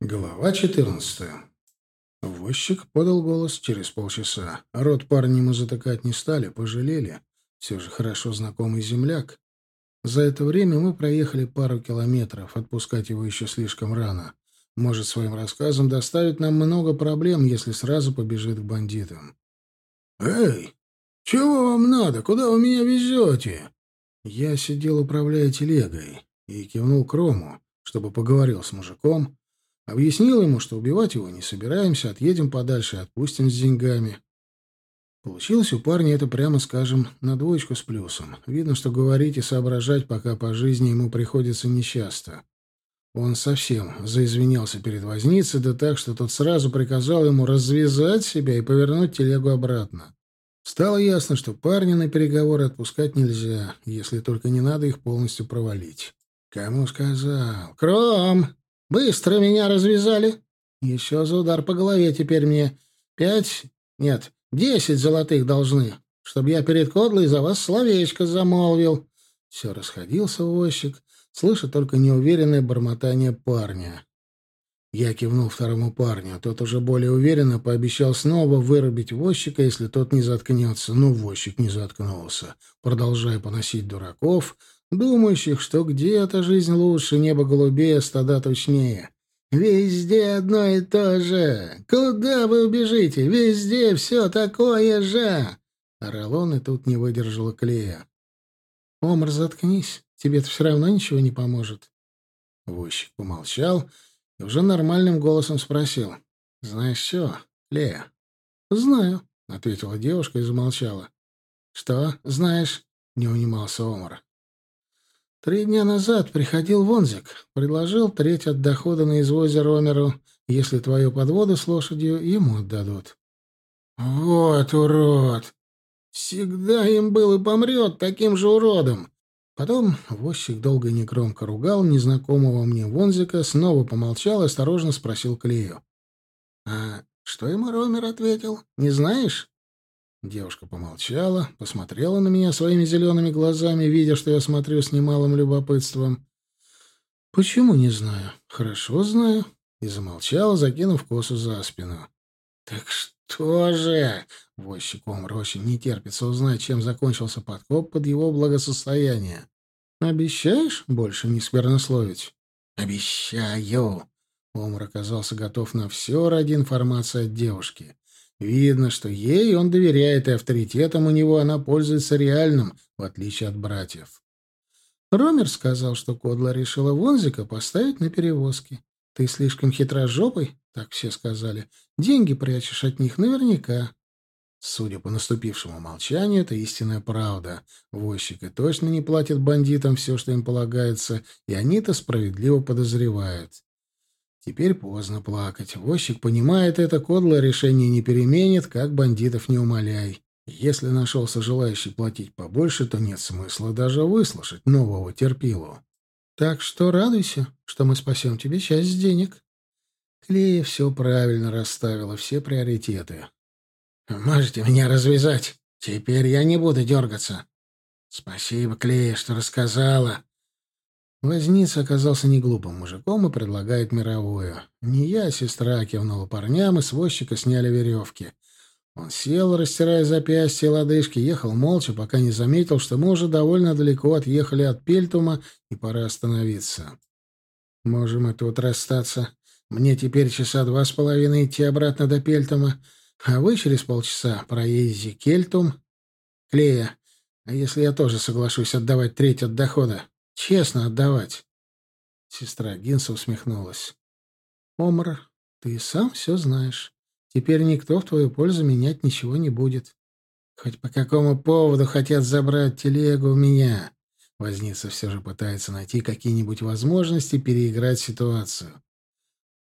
Глава 14. Возчик подал голос через полчаса. Рот парня ему затыкать не стали, пожалели. Все же хорошо знакомый земляк. За это время мы проехали пару километров, отпускать его еще слишком рано. Может своим рассказом доставить нам много проблем, если сразу побежит к бандитам. «Эй, чего вам надо? Куда вы меня везете?» Я сидел, управляя телегой, и кивнул Крому, чтобы поговорил с мужиком, Объяснил ему, что убивать его не собираемся, отъедем подальше и отпустим с деньгами. Получилось у парня это, прямо скажем, на двоечку с плюсом. Видно, что говорить и соображать пока по жизни ему приходится нечасто. Он совсем заизвинялся перед возницей, да так, что тот сразу приказал ему развязать себя и повернуть телегу обратно. Стало ясно, что парня на переговоры отпускать нельзя, если только не надо их полностью провалить. «Кому сказал?» «Кром!» Быстро меня развязали. Еще за удар по голове теперь мне пять... Нет, десять золотых должны, чтобы я перед Кодлой за вас словечко замолвил. Все расходился возчик, слыша только неуверенное бормотание парня. Я кивнул второму парню, тот уже более уверенно пообещал снова вырубить возчика, если тот не заткнется. Но возчик не заткнулся, продолжая поносить дураков, думающих, что где-то жизнь лучше, небо голубее, стада точнее. Везде одно и то же. Куда вы убежите? Везде все такое же. Орал он, и тут не выдержала клея. Омар, заткнись. Тебе-то все равно ничего не поможет. Возчик помолчал и уже нормальным голосом спросил. «Знаешь что, Клея?» «Знаю», — ответила девушка и замолчала. «Что знаешь?» — не унимался Омар. Три дня назад приходил Вонзик, предложил треть от дохода на извозе Ромеру, если твою подводу с лошадью ему отдадут. Вот урод! Всегда им был и помрет таким же уродом. Потом возчик долго и негромко ругал незнакомого мне Вонзика, снова помолчал и осторожно спросил Клею. — А что ему Ромер ответил? Не знаешь? Девушка помолчала, посмотрела на меня своими зелеными глазами, видя, что я смотрю с немалым любопытством. «Почему не знаю? Хорошо знаю». И замолчала, закинув косу за спину. «Так что же?» — возчик Омр очень не терпится узнать, чем закончился подкоп под его благосостояние. «Обещаешь больше не сквернословить?» «Обещаю!» Омр оказался готов на все ради информации от девушки. Видно, что ей он доверяет, и авторитетом у него она пользуется реальным, в отличие от братьев. Ромер сказал, что Кодла решила Вонзика поставить на перевозки. Ты слишком хитрожопый, так все сказали. Деньги прячешь от них наверняка. Судя по наступившему молчанию, это истинная правда. Возчик и точно не платит бандитам все, что им полагается, и они-то справедливо подозревают. Теперь поздно плакать. Возчик понимает это, Кодло решение не переменит, как бандитов не умоляй. Если нашелся желающий платить побольше, то нет смысла даже выслушать нового терпилу. Так что радуйся, что мы спасем тебе часть денег. Клея все правильно расставила, все приоритеты. «Можете меня развязать? Теперь я не буду дергаться». «Спасибо, Клея, что рассказала», Возница оказался неглупым мужиком и предлагает мировую. Не я, а сестра кивнула парням, и с возчика сняли веревки. Он сел, растирая запястья и лодыжки, ехал молча, пока не заметил, что мы уже довольно далеко отъехали от Пельтума, и пора остановиться. «Можем и тут расстаться. Мне теперь часа два с половиной идти обратно до Пельтума, а вы через полчаса проедете Кельтум. Клея, а если я тоже соглашусь отдавать треть от дохода?» Честно отдавать. Сестра Гинса усмехнулась. Омар, ты сам все знаешь. Теперь никто в твою пользу менять ничего не будет. Хоть по какому поводу хотят забрать телегу у меня. Возница все же пытается найти какие-нибудь возможности переиграть ситуацию.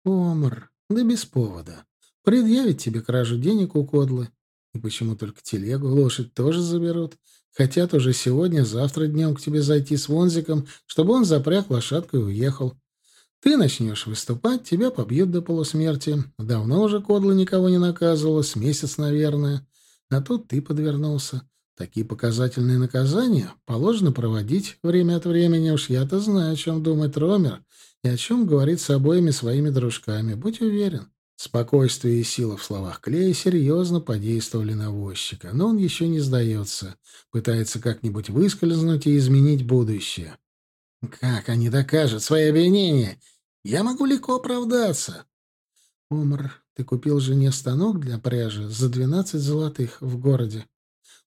Омар, да без повода. Предъявить тебе кражу денег у Кодлы. И почему только телегу? Лошадь тоже заберут. Хотят уже сегодня, завтра днем к тебе зайти с Вонзиком, чтобы он запряг лошадку и уехал. Ты начнешь выступать, тебя побьют до полусмерти. Давно уже Кодла никого не наказывала, с месяц, наверное. А тут ты подвернулся. Такие показательные наказания положено проводить время от времени. Уж я-то знаю, о чем думает Ромер. и о чем говорит с обоими своими дружками. Будь уверен. Спокойствие и сила в словах Клея серьезно подействовали на возчика, но он еще не сдается, пытается как-нибудь выскользнуть и изменить будущее. «Как они докажут свои обвинения? Я могу легко оправдаться». «Омар, ты купил жене станок для пряжи за двенадцать золотых в городе.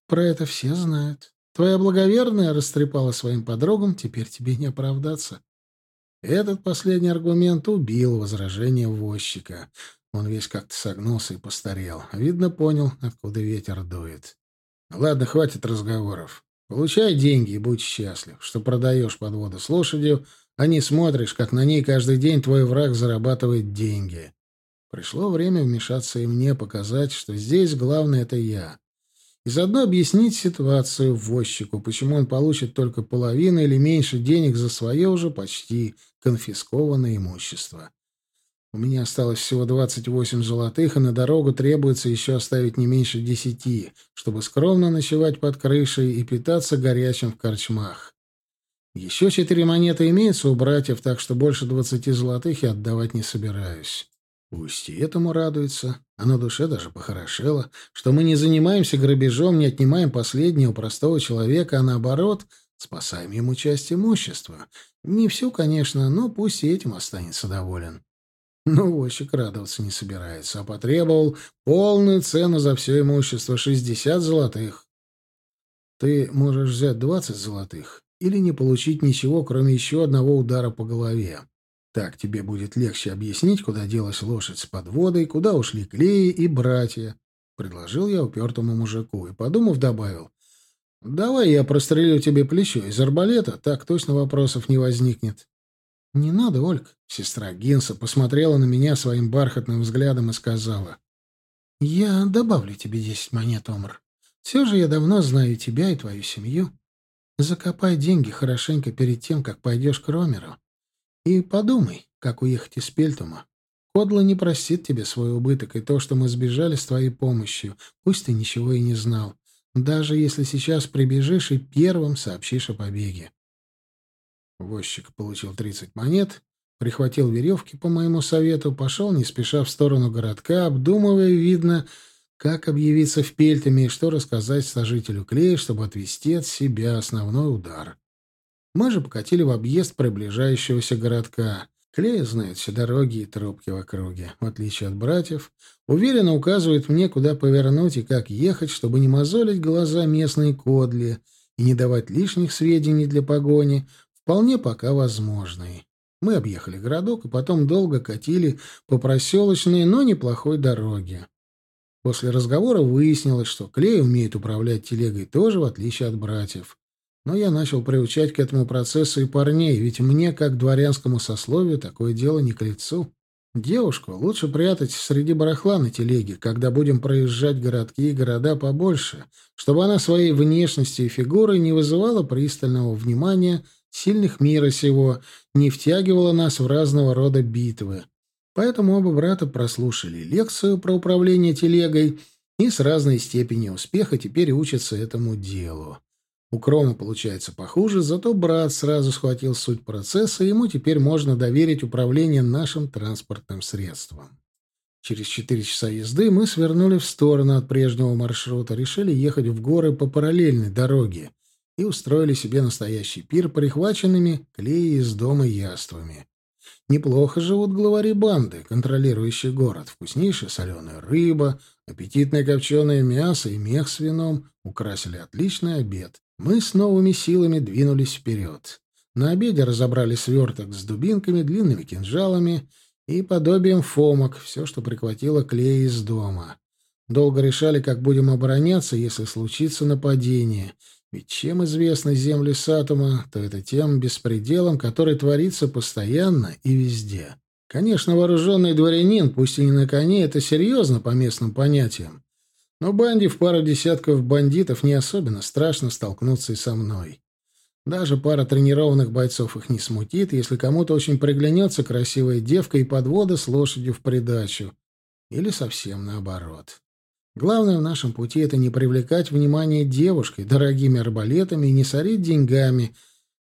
Про это все знают. Твоя благоверная растрепала своим подругам, теперь тебе не оправдаться». Этот последний аргумент убил возражение возчика. Он весь как-то согнулся и постарел. Видно, понял, откуда ветер дует. Ладно, хватит разговоров. Получай деньги и будь счастлив, что продаешь подводы с лошадью, а не смотришь, как на ней каждый день твой враг зарабатывает деньги. Пришло время вмешаться и мне показать, что здесь главное — это я. И заодно объяснить ситуацию возчику, почему он получит только половину или меньше денег за свое уже почти конфискованное имущество. У меня осталось всего 28 золотых, и на дорогу требуется еще оставить не меньше десяти, чтобы скромно ночевать под крышей и питаться горячим в корчмах. Еще четыре монеты имеются у братьев, так что больше двадцати золотых я отдавать не собираюсь. Пусть и этому радуется, а на душе даже похорошело, что мы не занимаемся грабежом, не отнимаем последнего простого человека, а наоборот, спасаем ему часть имущества. Не всю, конечно, но пусть и этим останется доволен. Но возчик радоваться не собирается, а потребовал полную цену за все имущество — шестьдесят золотых. Ты можешь взять двадцать золотых или не получить ничего, кроме еще одного удара по голове. Так тебе будет легче объяснить, куда делась лошадь с подводой, куда ушли клеи и братья. Предложил я упертому мужику и, подумав, добавил. «Давай я прострелю тебе плечо из арбалета, так точно вопросов не возникнет». «Не надо, Ольг». Сестра Гинса посмотрела на меня своим бархатным взглядом и сказала. «Я добавлю тебе десять монет, Омар. Все же я давно знаю тебя и твою семью. Закопай деньги хорошенько перед тем, как пойдешь к Ромеру. И подумай, как уехать из Пельтума. Кодла не простит тебе свой убыток и то, что мы сбежали с твоей помощью, пусть ты ничего и не знал, даже если сейчас прибежишь и первым сообщишь о побеге. Возчик получил 30 монет, прихватил веревки по моему совету, пошел не спеша в сторону городка, обдумывая, видно, как объявиться в Пельтами и что рассказать сожителю Клея, чтобы отвести от себя основной удар. Мы же покатили в объезд приближающегося городка. Клея знает все дороги и тропки в округе. В отличие от братьев, уверенно указывает мне, куда повернуть и как ехать, чтобы не мозолить глаза местной кодли и не давать лишних сведений для погони, вполне пока возможной. Мы объехали городок и потом долго катили по проселочной, но неплохой дороге. После разговора выяснилось, что Клей умеет управлять телегой тоже, в отличие от братьев. Но я начал приучать к этому процессу и парней, ведь мне, как дворянскому сословию, такое дело не к лицу. Девушку лучше прятать среди барахла на телеге, когда будем проезжать городки и города побольше, чтобы она своей внешностью и фигурой не вызывала пристального внимания сильных мира сего, не втягивала нас в разного рода битвы. Поэтому оба брата прослушали лекцию про управление телегой и с разной степенью успеха теперь учатся этому делу. У Крома получается похуже, зато брат сразу схватил суть процесса, и ему теперь можно доверить управление нашим транспортным средством. Через четыре часа езды мы свернули в сторону от прежнего маршрута, решили ехать в горы по параллельной дороге, и устроили себе настоящий пир прихваченными клея из дома яствами. Неплохо живут главари банды, контролирующие город. Вкуснейшая соленая рыба, аппетитное копченое мясо и мех с вином украсили отличный обед. Мы с новыми силами двинулись вперед. На обеде разобрали сверток с дубинками, длинными кинжалами и подобием фомок, все, что прихватило клея из дома. Долго решали, как будем обороняться, если случится нападение — ведь чем известны земли Сатума, то это тем беспределом, который творится постоянно и везде. Конечно, вооруженный дворянин, пусть и не на коне, это серьезно по местным понятиям. Но банде в пару десятков бандитов не особенно страшно столкнуться и со мной. Даже пара тренированных бойцов их не смутит, если кому-то очень приглянется красивая девка и подвода с лошадью в придачу. Или совсем наоборот. Главное в нашем пути — это не привлекать внимание девушкой, дорогими арбалетами и не сорить деньгами,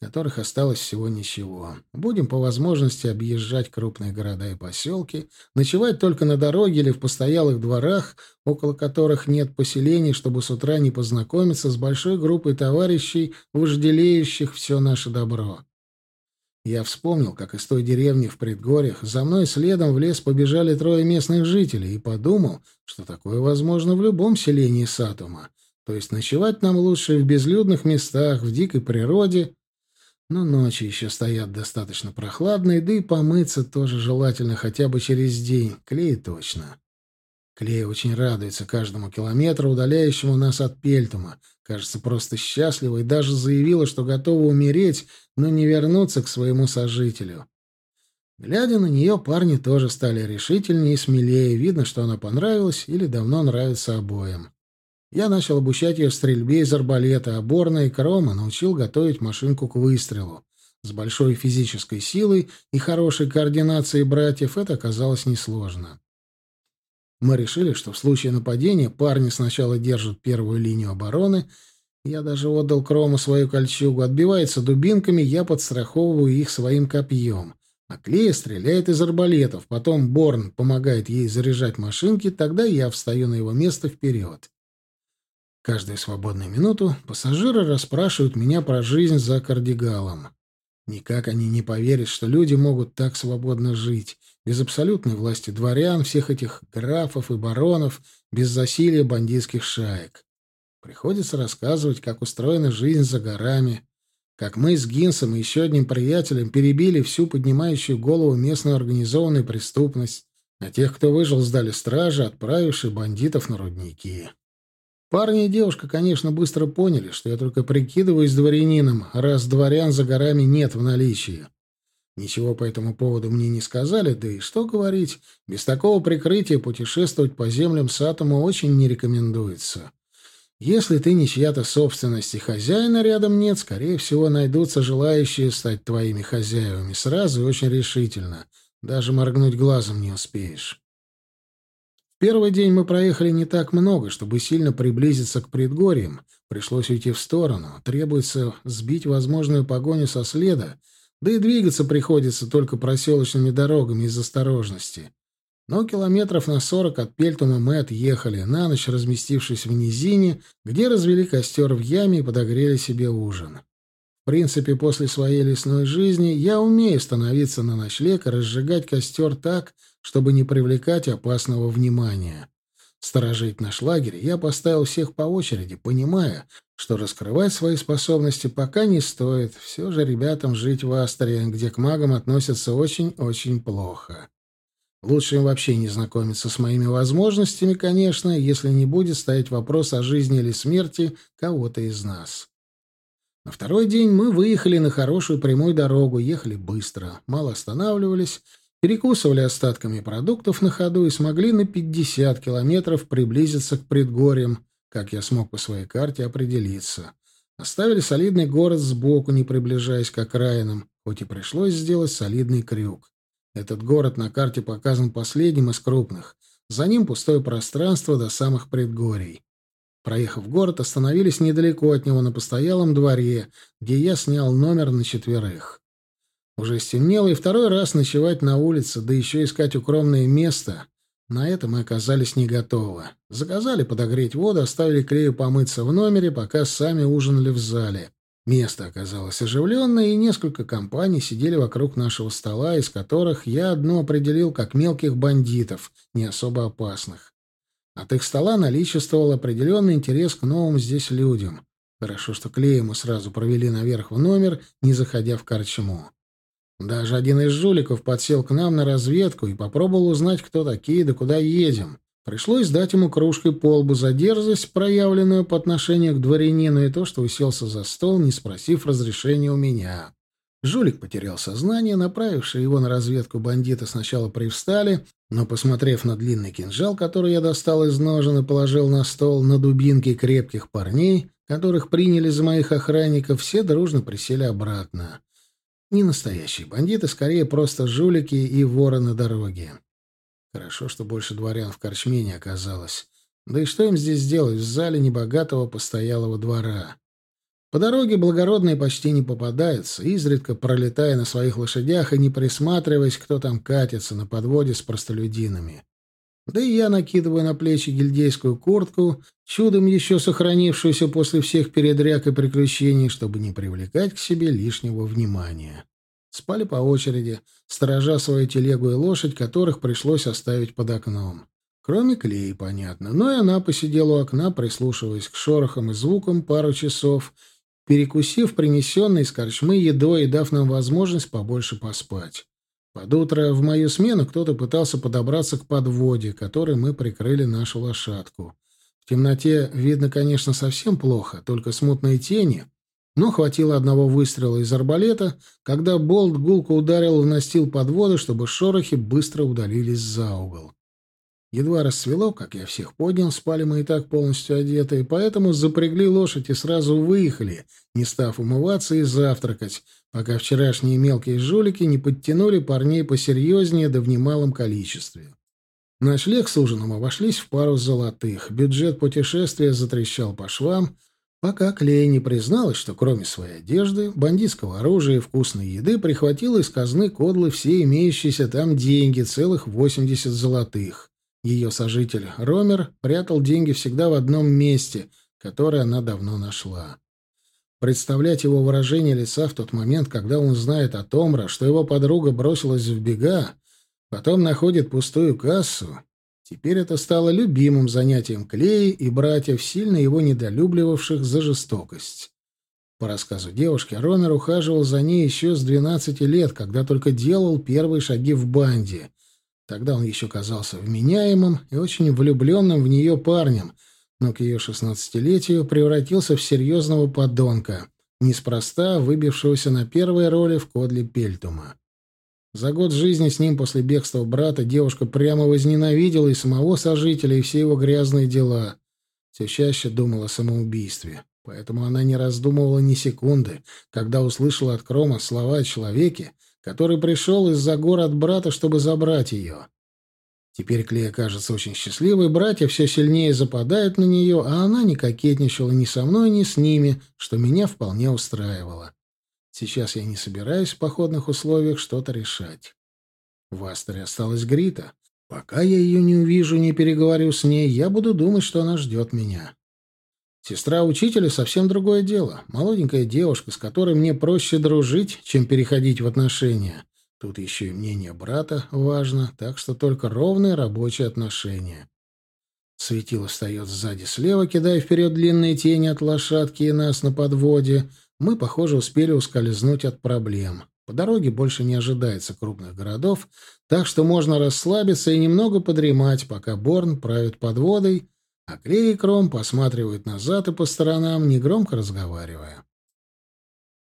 которых осталось всего ничего. Будем по возможности объезжать крупные города и поселки, ночевать только на дороге или в постоялых дворах, около которых нет поселений, чтобы с утра не познакомиться с большой группой товарищей, вожделеющих все наше добро. Я вспомнил, как из той деревни в предгорьях за мной следом в лес побежали трое местных жителей и подумал, что такое возможно в любом селении Сатума. То есть ночевать нам лучше в безлюдных местах, в дикой природе, но ночи еще стоят достаточно прохладные, да и помыться тоже желательно хотя бы через день. Клей точно. Клей очень радуется каждому километру, удаляющему нас от Пельтума. Кажется, просто счастлива и даже заявила, что готова умереть, но не вернуться к своему сожителю. Глядя на нее, парни тоже стали решительнее и смелее. Видно, что она понравилась или давно нравится обоим. Я начал обучать ее стрельбе из арбалета, а Борна и Крома научил готовить машинку к выстрелу. С большой физической силой и хорошей координацией братьев это оказалось несложно. Мы решили, что в случае нападения парни сначала держат первую линию обороны. Я даже отдал Крому свою кольчугу. Отбивается дубинками, я подстраховываю их своим копьем. А Клея стреляет из арбалетов. Потом Борн помогает ей заряжать машинки, тогда я встаю на его место вперед. Каждую свободную минуту пассажиры расспрашивают меня про жизнь за кардигалом. Никак они не поверят, что люди могут так свободно жить, без абсолютной власти дворян, всех этих графов и баронов, без засилия бандитских шаек. Приходится рассказывать, как устроена жизнь за горами, как мы с Гинсом и еще одним приятелем перебили всю поднимающую голову местную организованную преступность, а тех, кто выжил, сдали стражи, отправившие бандитов на рудники. Парни и девушка, конечно, быстро поняли, что я только прикидываюсь дворянином, раз дворян за горами нет в наличии. Ничего по этому поводу мне не сказали, да и что говорить, без такого прикрытия путешествовать по землям Сатома очень не рекомендуется. Если ты не чья-то собственность и хозяина рядом нет, скорее всего, найдутся желающие стать твоими хозяевами сразу и очень решительно. Даже моргнуть глазом не успеешь. Первый день мы проехали не так много, чтобы сильно приблизиться к предгорьям. Пришлось уйти в сторону. Требуется сбить возможную погоню со следа, да и двигаться приходится только проселочными дорогами из осторожности. Но километров на сорок от Пельтума мы отъехали, на ночь разместившись в низине, где развели костер в яме и подогрели себе ужин. В принципе, после своей лесной жизни я умею становиться на ночлег и разжигать костер так, чтобы не привлекать опасного внимания. Сторожить наш лагерь я поставил всех по очереди, понимая, что раскрывать свои способности пока не стоит. Все же ребятам жить в Астере, где к магам относятся очень-очень плохо. Лучше им вообще не знакомиться с моими возможностями, конечно, если не будет стоять вопрос о жизни или смерти кого-то из нас. На второй день мы выехали на хорошую прямую дорогу, ехали быстро, мало останавливались перекусывали остатками продуктов на ходу и смогли на 50 километров приблизиться к предгорьям, как я смог по своей карте определиться. Оставили солидный город сбоку, не приближаясь к окраинам, хоть и пришлось сделать солидный крюк. Этот город на карте показан последним из крупных. За ним пустое пространство до самых предгорий. Проехав город, остановились недалеко от него на постоялом дворе, где я снял номер на четверых. Уже стемнело, и второй раз ночевать на улице, да еще искать укромное место. На это мы оказались не готовы. Заказали подогреть воду, оставили Клею помыться в номере, пока сами ужинали в зале. Место оказалось оживленное, и несколько компаний сидели вокруг нашего стола, из которых я одну определил как мелких бандитов, не особо опасных. От их стола наличествовал определенный интерес к новым здесь людям. Хорошо, что Клея мы сразу провели наверх в номер, не заходя в корчму. Даже один из жуликов подсел к нам на разведку и попробовал узнать, кто такие да куда едем. Пришлось дать ему кружкой по лбу за дерзость, проявленную по отношению к дворянину, и то, что уселся за стол, не спросив разрешения у меня. Жулик потерял сознание, направившие его на разведку бандиты сначала привстали, но, посмотрев на длинный кинжал, который я достал из ножен и положил на стол, на дубинки крепких парней, которых приняли за моих охранников, все дружно присели обратно. Не настоящие бандиты, скорее просто жулики и воры на дороге. Хорошо, что больше дворян в корчме не оказалось. Да и что им здесь делать в зале небогатого постоялого двора? По дороге благородные почти не попадаются, изредка пролетая на своих лошадях и не присматриваясь, кто там катится на подводе с простолюдинами. Да и я накидываю на плечи гильдейскую куртку, чудом еще сохранившуюся после всех передряг и приключений, чтобы не привлекать к себе лишнего внимания. Спали по очереди, сторожа свою телегу и лошадь, которых пришлось оставить под окном. Кроме Клеи, понятно. Но и она посидела у окна, прислушиваясь к шорохам и звукам пару часов, перекусив принесенной из корчмы едой и дав нам возможность побольше поспать. Под утро в мою смену кто-то пытался подобраться к подводе, которой мы прикрыли нашу лошадку. В темноте видно, конечно, совсем плохо, только смутные тени, но хватило одного выстрела из арбалета, когда болт гулко ударил в настил подвода, чтобы шорохи быстро удалились за угол. Едва рассвело, как я всех поднял, спали мы и так полностью одетые, поэтому запрягли лошадь и сразу выехали, не став умываться и завтракать, пока вчерашние мелкие жулики не подтянули парней посерьезнее да в немалом количестве. Ночлег с ужином обошлись в пару золотых, бюджет путешествия затрещал по швам, пока Клей не призналась, что кроме своей одежды, бандитского оружия и вкусной еды прихватила из казны кодлы все имеющиеся там деньги, целых 80 золотых. Ее сожитель Ромер прятал деньги всегда в одном месте, которое она давно нашла. Представлять его выражение лица в тот момент, когда он знает о Томра, что его подруга бросилась в бега, потом находит пустую кассу, теперь это стало любимым занятием Клеи и братьев, сильно его недолюбливавших за жестокость. По рассказу девушки, Ромер ухаживал за ней еще с 12 лет, когда только делал первые шаги в банде, Тогда он еще казался вменяемым и очень влюбленным в нее парнем, но к ее шестнадцатилетию превратился в серьезного подонка, неспроста выбившегося на первой роли в кодле Пельтума. За год жизни с ним после бегства брата девушка прямо возненавидела и самого сожителя, и все его грязные дела. Все чаще думала о самоубийстве. Поэтому она не раздумывала ни секунды, когда услышала от Крома слова о человеке, который пришел из-за гор от брата, чтобы забрать ее. Теперь Клея кажется очень счастливой, братья все сильнее западают на нее, а она не кокетничала ни со мной, ни с ними, что меня вполне устраивало. Сейчас я не собираюсь в походных условиях что-то решать. В Астере осталась Грита. Пока я ее не увижу, не переговорю с ней, я буду думать, что она ждет меня. Сестра учителя совсем другое дело. Молоденькая девушка, с которой мне проще дружить, чем переходить в отношения. Тут еще и мнение брата важно, так что только ровные рабочие отношения. Светило встает сзади слева, кидая вперед длинные тени от лошадки и нас на подводе. Мы, похоже, успели ускользнуть от проблем. По дороге больше не ожидается крупных городов, так что можно расслабиться и немного подремать, пока Борн правит подводой, а Клей и Кром посматривают назад и по сторонам, негромко разговаривая.